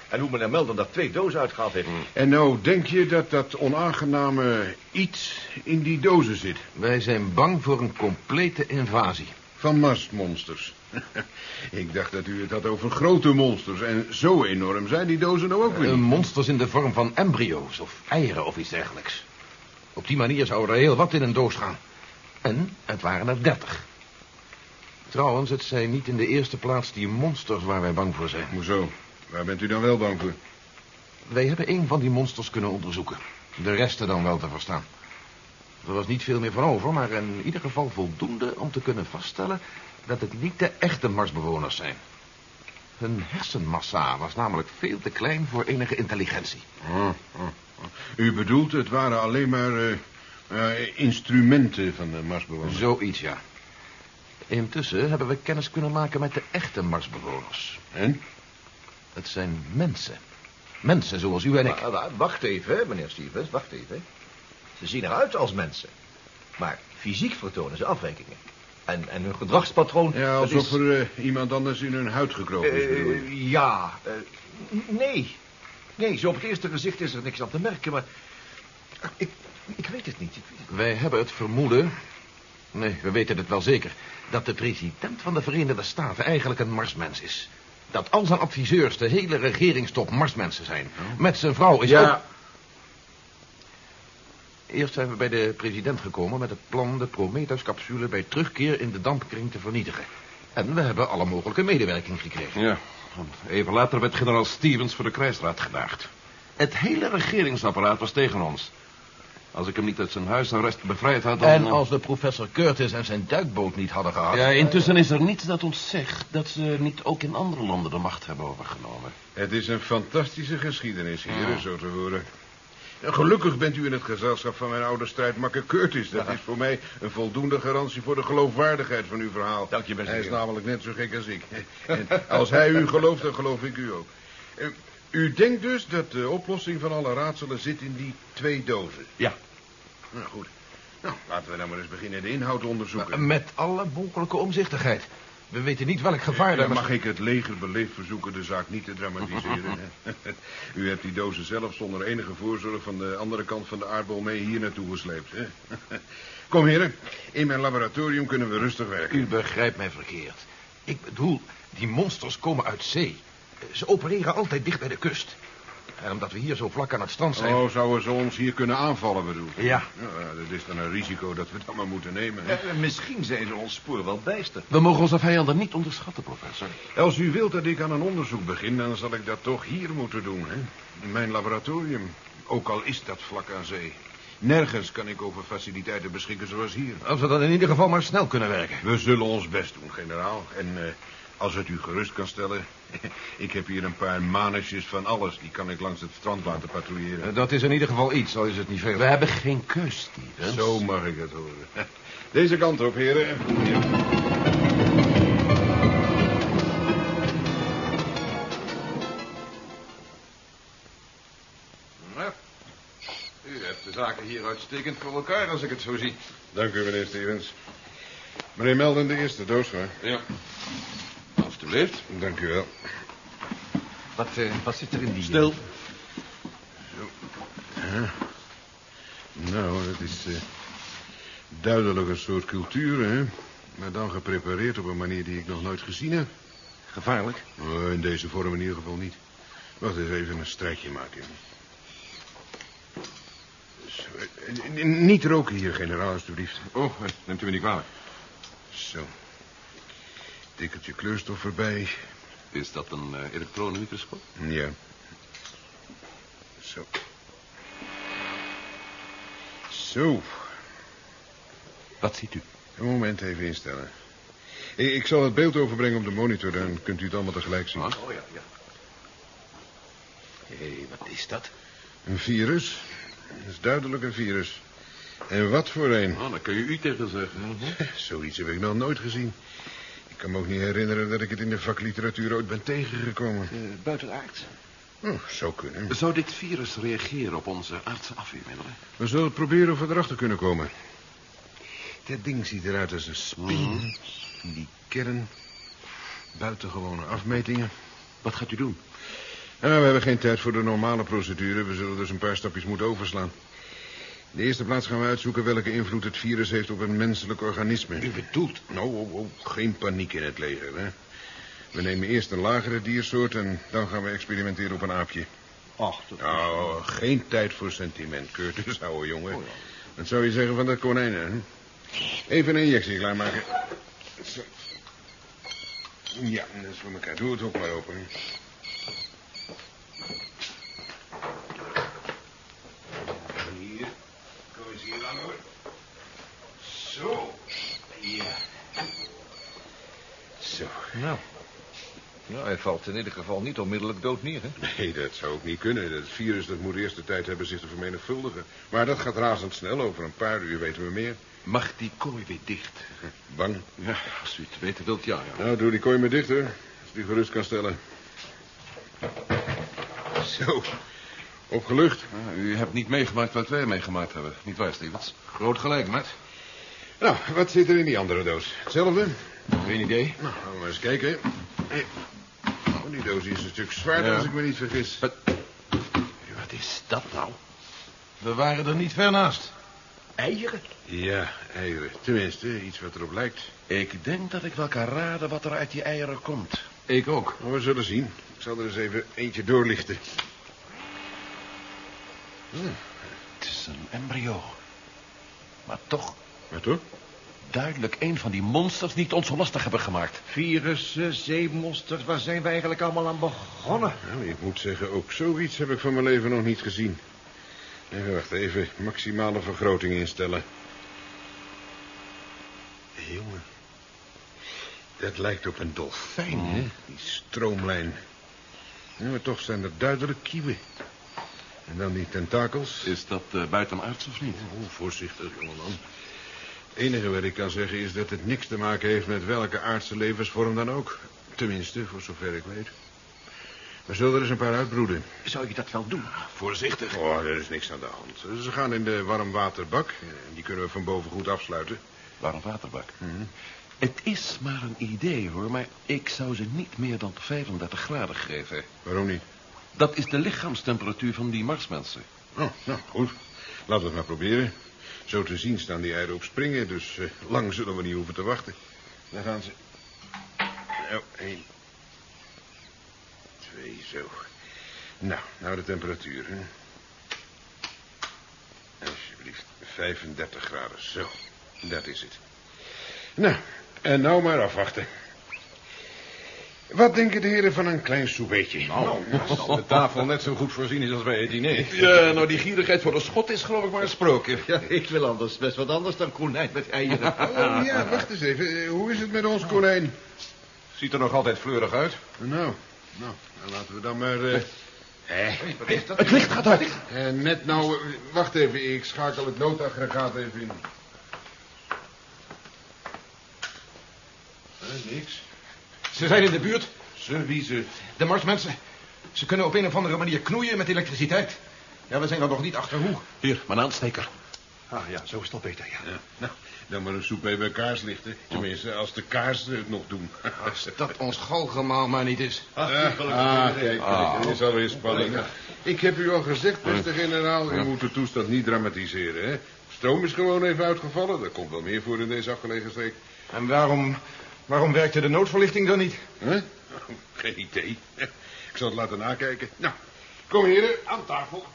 En hoe meneer Melden daar twee dozen uitgehaald heeft. En nou, denk je dat dat onaangename iets in die dozen zit? Wij zijn bang voor een complete invasie. Van Marsmonsters. ik dacht dat u het had over grote monsters. En zo enorm zijn die dozen nou ook weer Eh, monsters in de vorm van embryo's of eieren of iets dergelijks. Op die manier zou er heel wat in een doos gaan. En het waren er dertig. Trouwens, het zijn niet in de eerste plaats die monsters waar wij bang voor zijn. Hoezo? Waar bent u dan wel bang voor? Wij hebben één van die monsters kunnen onderzoeken. De resten dan wel te verstaan. Er was niet veel meer van over, maar in ieder geval voldoende om te kunnen vaststellen dat het niet de echte Marsbewoners zijn. Hun hersenmassa was namelijk veel te klein voor enige intelligentie. Oh, oh, oh. U bedoelt, het waren alleen maar eh, eh, instrumenten van de Marsbewoners. Zoiets, ja. Intussen hebben we kennis kunnen maken met de echte Marsbewoners. En? Het zijn mensen. Mensen zoals u en ik. Wacht even, hè, meneer Stevens, wacht even. Ze zien eruit als mensen. Maar fysiek vertonen ze afwijkingen. En, en hun gedragspatroon... Ja, alsof is- er eh, iemand anders in hun huid gekropen is. je? Eh, ja, eh, nee. Nee, zo op het eerste gezicht is er niks aan te merken, maar... Ik, ik weet het niet. Ik weet het Wij hebben het vermoeden... Nee, we weten het wel zeker... dat de president van de Verenigde Staten eigenlijk een Marsmens is. Dat al zijn adviseurs de hele regeringstop Marsmensen zijn. Met zijn vrouw is Ja. ook... Eerst zijn we bij de president gekomen met het plan de Prometheus-capsule bij terugkeer in de dampkring te vernietigen. En we hebben alle mogelijke medewerking gekregen. Ja, want even later werd generaal Stevens voor de krijgsraad gedaagd. Het hele regeringsapparaat was tegen ons. Als ik hem niet uit zijn huisarrest bevrijd had... Dan... En als we professor Curtis en zijn duikboot niet hadden gehad... Ja, intussen is er niets dat ons zegt dat ze niet ook in andere landen de macht hebben overgenomen. Het is een fantastische geschiedenis, heren, zo te horen. Gelukkig bent u in het gezelschap van mijn oude strijdmakker Curtis. Dat is voor mij een voldoende garantie voor de geloofwaardigheid van uw verhaal. Dank je, beste Hij is heer. namelijk net zo gek als ik. En als hij u gelooft, dan geloof ik u ook. Eh, U denkt dus dat de oplossing van alle raadselen zit in die twee dozen? Ja. Nou, goed. Nou, laten we dan maar eens beginnen de inhoud onderzoeken. Met alle mogelijke omzichtigheid. We weten niet welk gevaar Dan daar... mag ik het leger beleefd verzoeken de zaak niet te dramatiseren. U hebt die dozen zelf zonder enige voorzorg van de andere kant van de aardbol mee hier naartoe gesleept. Hè? Kom heren, in mijn laboratorium kunnen we rustig werken. U begrijpt mij verkeerd. Ik bedoel, die monsters komen uit zee. Ze opereren altijd dicht bij de kust. En omdat we hier zo vlak aan het strand zijn... Oh, zouden ze ons hier kunnen aanvallen, bedoel je? Ja. ja. Dat is dan een risico dat we dan maar moeten nemen. Hè? Eh, misschien zijn ze ons spoor wel bijster. We mogen onze vijanden niet onderschatten, professor. Als u wilt dat ik aan een onderzoek begin, dan zal ik dat toch hier moeten doen. Hè? In mijn laboratorium. Ook al is dat vlak aan zee. Nergens kan ik over faciliteiten beschikken zoals hier. Als we dan in ieder geval maar snel kunnen werken. We zullen ons best doen, generaal. En eh, als het u gerust kan stellen... ik heb hier een paar manetjes van alles. Die kan ik langs het strand laten patrouilleren. Eh, Dat is in ieder geval iets, al is het niet veel. We hebben geen keus, Stevens. Zo mag ik het horen. Deze kant op, heren. Ja. Nou, u hebt de zaken hier uitstekend voor elkaar, als ik het zo zie. Dank u, meneer Stevens. Meneer Melden, de eerste doos, hoor. Ja. Alsjeblieft. Dank u wel. Wat, eh, wat zit er in die... Stil. Nou, dat is eh, duidelijk een soort cultuur, hè? Maar dan geprepareerd op een manier die ik nog nooit gezien heb. Gevaarlijk. Oh, in deze vorm in ieder geval niet. Wacht eens even een strijkje maken. Zo, eh, eh, niet roken hier, generaal, alstublieft. Oh, neemt u me niet kwalijk. Zo. Tikkeltje kleurstof erbij. Is dat een uh, elektronenmicroscoop? Ja. Zo. Zo. Wat ziet u? Een moment even instellen. Ik, ik zal het beeld overbrengen op de monitor, dan kunt u het allemaal tegelijk zien. Ah. Oh ja, ja. Hé, wat is dat? Een virus. Dat is duidelijk een virus. En wat voor een. Oh, daar kun je u tegen zeggen. Zoiets heb ik nog nooit gezien. Ik kan me ook niet herinneren dat ik het in de vakliteratuur ooit ben tegengekomen. Uh, buitenaard. Oh, zou kunnen. Zou dit virus reageren op onze aardse afweermiddelen? We zullen proberen of we erachter kunnen komen. Dat ding ziet eruit als een spin. Mhm. Die kern. Buitengewone afmetingen. Wat gaat u doen? Ah, we hebben geen tijd voor de normale procedure. We zullen dus een paar stapjes moeten overslaan. In de eerste plaats gaan we uitzoeken welke invloed het virus heeft op een menselijk organisme. U bedoelt... Nou, oh, oh, geen paniek in het leger, hè. We nemen eerst een lagere diersoort en dan gaan we experimenteren op een aapje. Ach, dat... Nou, geen tijd voor sentiment, Curtis, ouwe jongen. Wat zou je zeggen van dat konijn, hè? Even een injectie klaarmaken. Zo. Ja, dat is voor elkaar. Doe het ook maar open. Nou. Nou, hij valt in ieder geval niet onmiddellijk dood neer, hè? Nee, dat zou ook niet kunnen. Het virus dat moet eerst de tijd hebben zich te vermenigvuldigen. Maar dat gaat razendsnel. Over een paar uur weten we meer. Mag die kooi weer dicht? Bang. Ja, als u het weten wilt, ja. ja. Nou, doe die kooi maar dicht, hoor. Als die gerust kan stellen. Zo. Opgelucht. Ah, U hebt niet meegemaakt wat wij meegemaakt hebben. Niet waar, Stevens? Groot gelijk, Matt. Nou, wat zit er in die andere doos? Hetzelfde? Geen idee. Nou, gaan we maar eens kijken. Hey. Oh, die doos is een stuk zwaarder Ja. als ik me niet vergis. Wat, wat is dat nou? We waren er niet ver naast. Eieren? Ja, eieren. Tenminste, iets wat erop lijkt. Ik denk dat ik wel kan raden wat er uit die eieren komt. Ik ook. Maar we zullen zien. Ik zal er eens even eentje doorlichten. Het is een embryo. Maar toch Maar toch? Duidelijk een van die monsters die het ons zo lastig hebben gemaakt. Virussen, zeemonsters, waar zijn we eigenlijk allemaal aan begonnen? Nou, ik moet zeggen, ook zoiets heb ik van mijn leven nog niet gezien. Even wacht, even maximale vergroting instellen. Jongen. Dat lijkt op een dolfijn, hè? Die stroomlijn. Ja, maar toch zijn er duidelijk kieuwen. En dan die tentakels. Is dat uh, buitenaards of niet? Oh, voorzichtig, jongeman. Het enige wat ik kan zeggen is dat het niks te maken heeft met welke aardse levensvorm dan ook. Tenminste, voor zover ik weet. We zullen er eens een paar uitbroeden. Zou je dat wel doen? Voorzichtig. Oh, er is niks aan de hand. Ze gaan in de warmwaterbak. En Die kunnen we van boven goed afsluiten. Waarom waterbak? Het is maar een idee, hoor, maar ik zou ze niet meer dan 35 graden geven. Waarom niet? Dat is de lichaamstemperatuur van die marsmensen. Oh, nou, goed. Laten we het maar proberen. Zo te zien staan die eieren op springen, dus eh, lang zullen we niet hoeven te wachten. Daar gaan ze. Oh, één. Twee, zo. Nou, nou de temperatuur, hè. Alsjeblieft, 35 graden, zo. Dat is het. Nou, en nou maar afwachten. Wat denken de heren van een klein soupeetje? Nou, als de tafel net zo goed voorzien is als bij het diner. Ja, nou, die gierigheid voor de schot is geloof ik maar een sprookje. Ja, ik wil anders best wat anders dan konijn met eieren. Oh ja, wacht eens even. Eh, Hoe is het met ons konijn? Ziet er nog altijd fleurig uit. Nou, nou, dan laten we dan maar... eh, eh, Het licht gaat uit. eh, net nou... wacht even, ik schakel het noodaggregaat even in. Eh, niks. Ze zijn in de buurt. Ze, wie ze? De Marsmensen. Ze kunnen op een of andere manier knoeien met elektriciteit. Ja, we zijn er nog niet achter hoe. Hier, mijn aansteker. Ah ja, zo is het al beter, ja. Ja, nou, dan maar een soep bij kaars lichten. Tenminste, als de kaarsen het nog doen. Als dat ons galgemaal maar niet is. Ah, ah, kijk, kijk, dit is alweer spanning. Ik heb u al gezegd, beste generaal, u moet de toestand niet dramatiseren, hè. Stroom is gewoon even uitgevallen. Er komt wel meer voor in deze afgelegen streek. En waarom, waarom werkte de noodverlichting dan niet? Huh? Geen idee. Ik zal het laten nakijken. Nou, kom heren, aan tafel.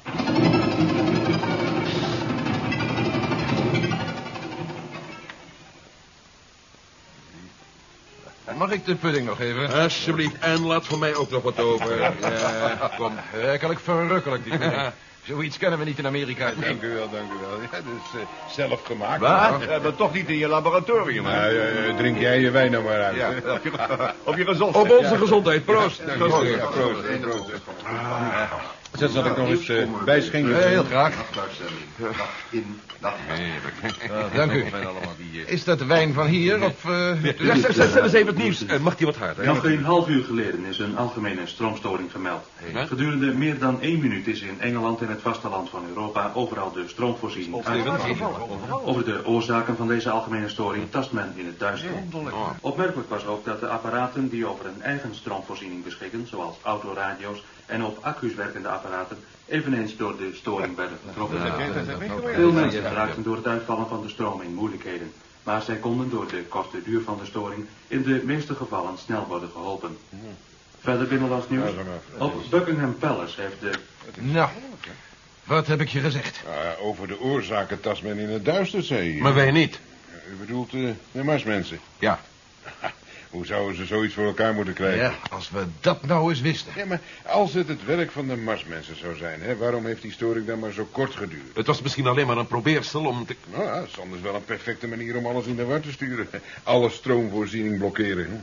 Mag ik de pudding nog even? Alsjeblieft, en laat voor mij ook nog wat over. Ja, kom. Werkelijk verrukkelijk, die pudding. Zoiets kennen we niet in Amerika. Dank u wel, dank u wel. Ja, dus uh, zelf gemaakt. Wat? Ja, maar toch niet in je laboratorium? Nou, ja, ja, drink jij je wijn nou maar uit. Ja, op je, op je gezondheid. Op onze gezondheid, proost. Dank proost, proost. Zet zal ik nog eens uh, bijschenken. Heel graag. Dank u. Is dat de wijn van hier? Of, uh, Ja, zet, zet, zet eens even het nieuws. Eh, mag die wat harder? Nog een half uur geleden is een algemene stroomstoring gemeld. Gedurende meer dan één minuut is in Engeland en het vasteland van Europa overal de stroomvoorziening uitgevallen. Over de oorzaken van deze algemene storing tast men in het duister. Opmerkelijk was ook dat de apparaten die over een eigen stroomvoorziening beschikken, zoals autoradio's en op accu's werkende apparaten, eveneens door de storing werden getroffen. Veel mensen raakten door het uitvallen van de stroom in moeilijkheden. Maar zij konden door de korte duur van de storing in de meeste gevallen snel worden geholpen. Verder binnenlands nieuws. Op Buckingham Palace heeft de... Nou, wat heb ik je gezegd? Uh, over de oorzaken tast men in het duister, zei je. Maar wij niet. U bedoelt uh, de marsmensen? Ja. Hoe zouden ze zoiets voor elkaar moeten krijgen? Ja, als we dat nou eens wisten. Ja, maar als het het werk van de marsmensen zou zijn, hè, waarom heeft die storing dan maar zo kort geduurd? Het was misschien alleen maar een probeersel om te... Nou ja, dat is anders wel een perfecte manier om alles in de war te sturen. Alle stroomvoorziening blokkeren. Hè?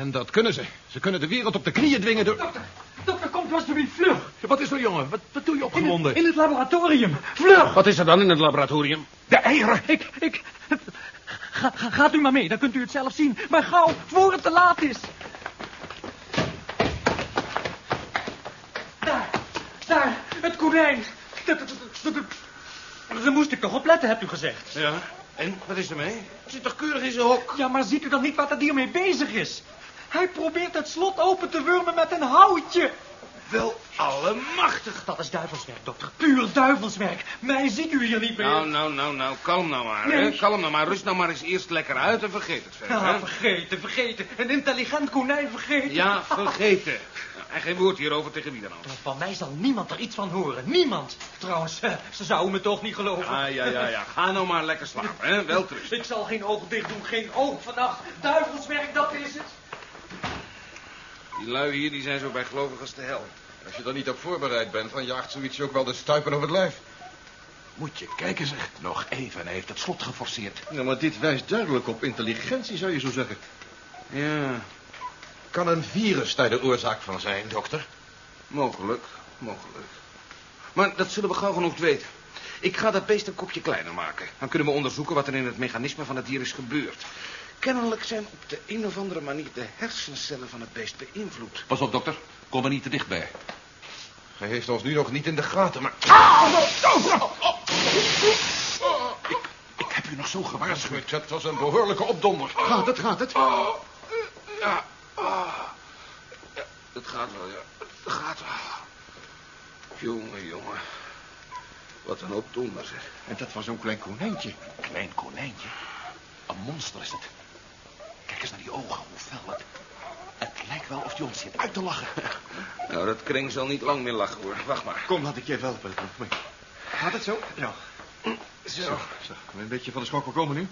En dat kunnen ze. Ze kunnen de wereld op de knieën dwingen door... Dokter, dokter, komt alsjeblieft vlug. Wat is er, jongen? Wat, wat doe je In het, opgewonden? in het laboratorium. Vlug! Wat is er dan in het laboratorium? De eieren. Ik, ik... Ga, ga- gaat u maar mee, dan kunt u het zelf zien. Maar gauw, voor het te laat is. Daar, daar, het konijn. Dat, dat, dat, dat- Daar moest ik toch op letten, hebt u gezegd. Ja, en? Wat is er mee? Zit toch keurig in zijn hok? Ja, maar ziet u dan niet wat er hiermee bezig is? Hij probeert het slot open te wurmen met een houtje. Wel allemachtig. Dat is duivelswerk, dokter. Puur duivelswerk. Mij ziet u hier niet meer. Nou, nou, nou, nou, kalm nou maar. Nee. Hè? Kalm nou maar. Rust nou maar eens eerst lekker uit en vergeet het verder. Ja, hè? vergeten, vergeten. Een intelligent konijn vergeten. Ja, vergeten. En geen woord hierover tegen wie dan ook. Van mij zal niemand er iets van horen. Niemand. Trouwens, eh, ze zouden me toch niet geloven. Ah, ja, ja, ja. Ga nou maar lekker slapen, hè. Wel terug. Ik zal geen oog dicht doen, geen oog vannacht. Duivelswerk, dat is het. Die lui hier, die zijn zo bijgelovig als de hel. Als je er niet op voorbereid bent, dan jaagt zoiets je ook wel de stuipen over het lijf. Moet je kijken zeg. Nog even en hij heeft het slot geforceerd. Ja, maar dit wijst duidelijk op intelligentie, zou je zo zeggen. Ja, Kan een virus daar de oorzaak van zijn, dokter? mogelijk, mogelijk. Maar dat zullen we gauw genoeg weten. Ik ga dat beest een kopje kleiner maken. Dan kunnen we onderzoeken wat er in het mechanisme van het dier is gebeurd. Kennelijk zijn op de een of andere manier de hersencellen van het beest beïnvloed. Pas op, dokter. Kom er niet te dichtbij. Hij heeft ons nu nog niet in de gaten, maar... Ik heb u nog zo gewaarschuwd. Het was een behoorlijke opdonder. Gaat het, gaat het? Ja, ah. ja dat gaat wel, ja. Dat gaat wel. Jongen, jongen. Wat een hoop donder, zeg. En dat was zo'n klein konijntje. Klein konijntje. Een monster is het. Kijk eens naar die ogen, hoe fel het. Het lijkt wel of hij ons zit uit te lachen. Nou, dat kring zal niet lang meer lachen, hoor. Wacht maar. Kom, laat ik je even helpen. Gaat het zo? Ja. Zo. Zo, ben je een beetje van de schok gekomen nu?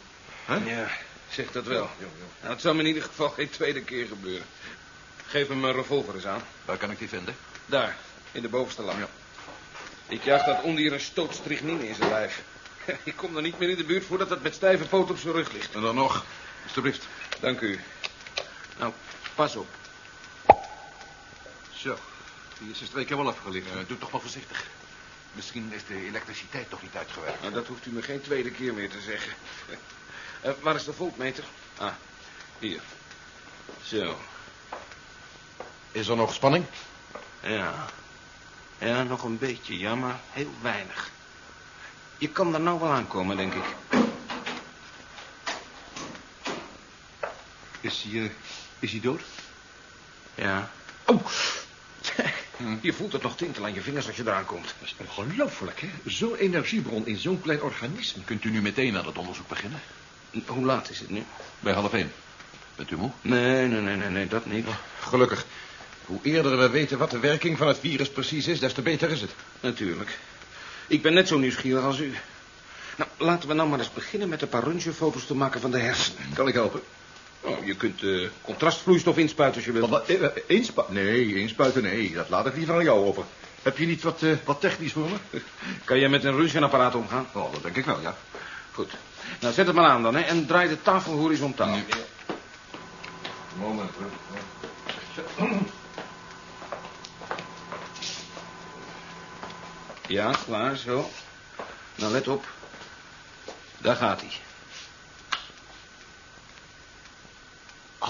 Ja, zeg dat wel. Nou, het zal me in ieder geval geen tweede keer gebeuren. Geef hem een revolver eens aan. Waar kan ik die vinden? Daar, in de bovenste lap. Ik jaag dat ondier een stoot strychnine in zijn lijf. Ik kom er niet meer in de buurt voordat het met stijve poot op zijn rug ligt. En dan nog, alstublieft. Dank u. Nou, pas op. Zo, die is zijn streek helemaal afgelicht. Eh, doe toch maar voorzichtig. Misschien is de elektriciteit nog niet uitgewerkt. Nou, dat hoeft u me geen tweede keer meer te zeggen. Eh, waar is de voltmeter? Ah, hier. Zo, Is er nog spanning? ja. Ja, nog een beetje, ja, maar heel weinig. Je kan er nou wel aankomen, denk ik. Is hij, eh, is hij dood? Ja. Oh! Je voelt het nog tintel aan je vingers als je eraan komt. Dat is ongelooflijk, hè? Zo'n energiebron in zo'n klein organisme. Kunt u nu meteen aan het onderzoek beginnen? Hoe laat is het nu? Bij half één. Bent u moe? Nee, nee, nee, nee, nee dat niet. Gelukkig. Hoe eerder we weten wat de werking van het virus precies is, des te beter is het. Natuurlijk. Ik ben net zo nieuwsgierig als u. Nou, laten we nou maar eens beginnen met een paar röntgenfoto's te maken van de hersenen. Kan ik helpen? Oh, je kunt eh, contrastvloeistof inspuiten als je wilt. Wat, eh, eh, inspu- nee, inspuiten, nee. Dat laat ik liever aan jou over. Heb je niet wat, wat technisch voor me? Kan jij met een röntgenapparaat omgaan? Oh, dat denk ik wel, ja. Goed. Nou, zet het maar aan dan, hè. En draai de tafel horizontaal. Moment, Ja, klaar, zo. Nou, let op. Daar gaat hij.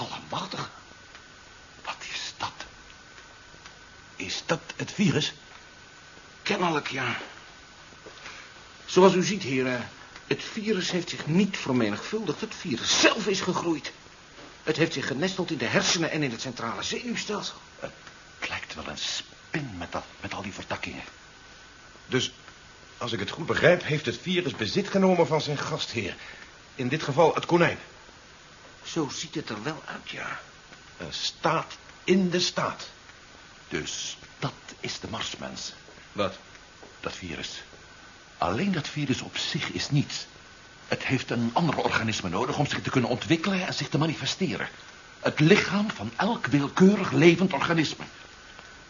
Allemachtig. Wat is dat? Is dat het virus? Kennelijk, ja. Zoals u ziet, heren, het virus heeft zich niet vermenigvuldigd. Het virus zelf is gegroeid. Het heeft zich genesteld in de hersenen en in het centrale zenuwstelsel. Het lijkt wel een spin met, dat, met al die vertakkingen. Dus, als ik het goed begrijp, heeft het virus bezit genomen van zijn gastheer. In dit geval het konijn. Zo ziet het er wel uit, ja. Een staat in de staat. Dus dat is de Marsmens. Wat? Dat virus. Alleen dat virus op zich is niets. Het heeft een ander organisme nodig om zich te kunnen ontwikkelen en zich te manifesteren. Het lichaam van elk willekeurig levend organisme.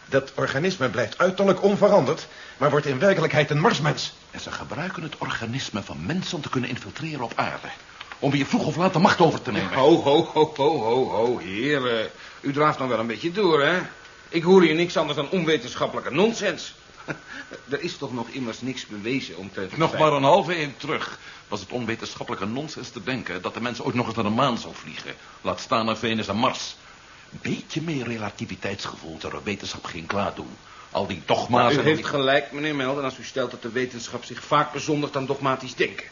Dat organisme blijft uiterlijk onveranderd, maar wordt in werkelijkheid een marsmens. En ze gebruiken het organisme van mensen om te kunnen infiltreren op aarde. Om weer vroeg of laat de macht over te nemen. Ho, ho, ho, ho, ho, ho, heer. u draaft nog wel een beetje door, hè? Ik hoor hier niks anders dan onwetenschappelijke nonsens. er is toch nog immers niks bewezen om te... Nog maar een halve eeuw terug was het onwetenschappelijke nonsens te denken... dat de mens ooit nog eens naar de maan zou vliegen. Laat staan naar Venus en Mars. Beetje meer relativiteitsgevoel zou de wetenschap geen kwaad doen. Al die dogma's... Maar u en al heeft gelijk, meneer Melden, als u stelt dat de wetenschap zich vaak bezondigt aan dogmatisch denken.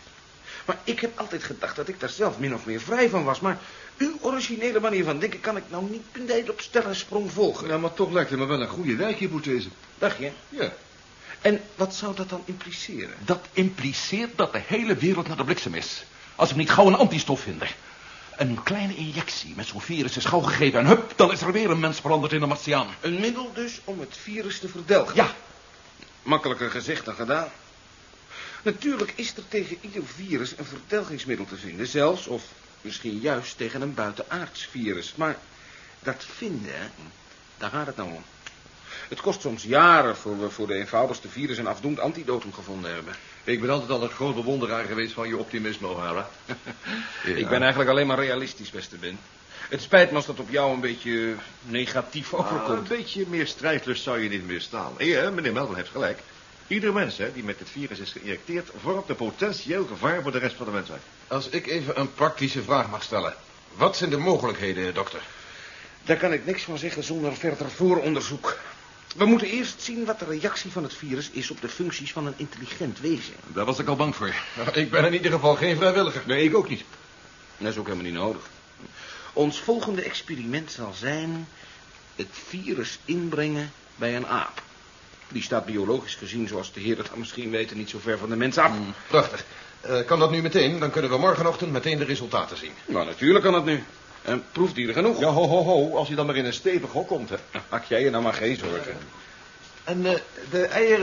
Maar ik heb altijd gedacht dat ik daar zelf min of meer vrij van was. Maar uw originele manier van denken kan ik nou niet meteen op stel en sprong volgen. Ja, maar toch lijkt het me wel een goede werkhypothese. Dacht je? Ja. En wat zou dat dan impliceren? Dat impliceert dat de hele wereld naar de bliksem is. Als we niet gauw een antistof vinden. Een kleine injectie met zo'n virus is gauw gegeven... en hup, dan is er weer een mens veranderd in een Martiaan. Een middel dus om het virus te verdelgen. Ja, Makkelijker gezegd dan gedaan. Natuurlijk is er tegen ieder virus een verdelgingsmiddel te vinden. Zelfs, of misschien juist, tegen een buitenaards virus. Maar dat vinden, daar gaat het nou om. Het kost soms jaren voor we voor de eenvoudigste virus een afdoend antidotum gevonden hebben. Ik ben altijd al een groot bewonderaar geweest van je optimisme, O'Hara. Ik ben eigenlijk alleen maar realistisch, beste Ben. Het spijt me als dat op jou een beetje negatief Ah, een overkomt. beetje meer strijdlust zou je niet meer staan. Ja, meneer Melvin heeft gelijk. Ieder mens hè, die met het virus is geïnjecteerd... vormt een potentieel gevaar voor de rest van de mensheid. Als ik even een praktische vraag mag stellen. Wat zijn de mogelijkheden, dokter? Daar kan ik niks van zeggen zonder verder vooronderzoek. We moeten eerst zien wat de reactie van het virus is op de functies van een intelligent wezen. daar was ik al bang voor. Ik ben in ieder geval geen vrijwilliger. Nee, ik ook niet. Dat is ook helemaal niet nodig. Ons volgende experiment zal zijn het virus inbrengen bij een aap. Die staat biologisch gezien, zoals de heren dat misschien weten, niet zo ver van de mens af. Prachtig. Eh, kan dat nu meteen? Dan kunnen we morgenochtend meteen de resultaten zien. Nou, natuurlijk kan dat nu. En proefdieren genoeg. Ja, ho, ho, ho. Als hij dan maar in een stevig hok komt, hè. Maak jij je nou maar geen zorgen. En eh, de eieren